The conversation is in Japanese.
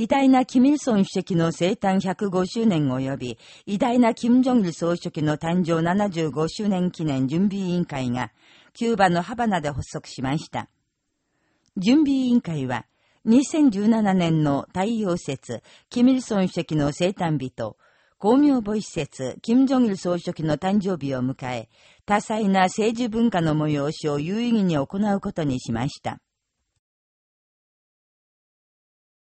偉大なキミルソン主席の生誕105周年及び、偉大なキム・ジョンル総書記の誕生75周年記念準備委員会が、キューバのハバナで発足しました。準備委員会は、2017年の太陽節、キミルソン主席の生誕日と、公明母施設、金正日総書記の誕生日を迎え、多彩な政治文化の催しを有意義に行うことにしました。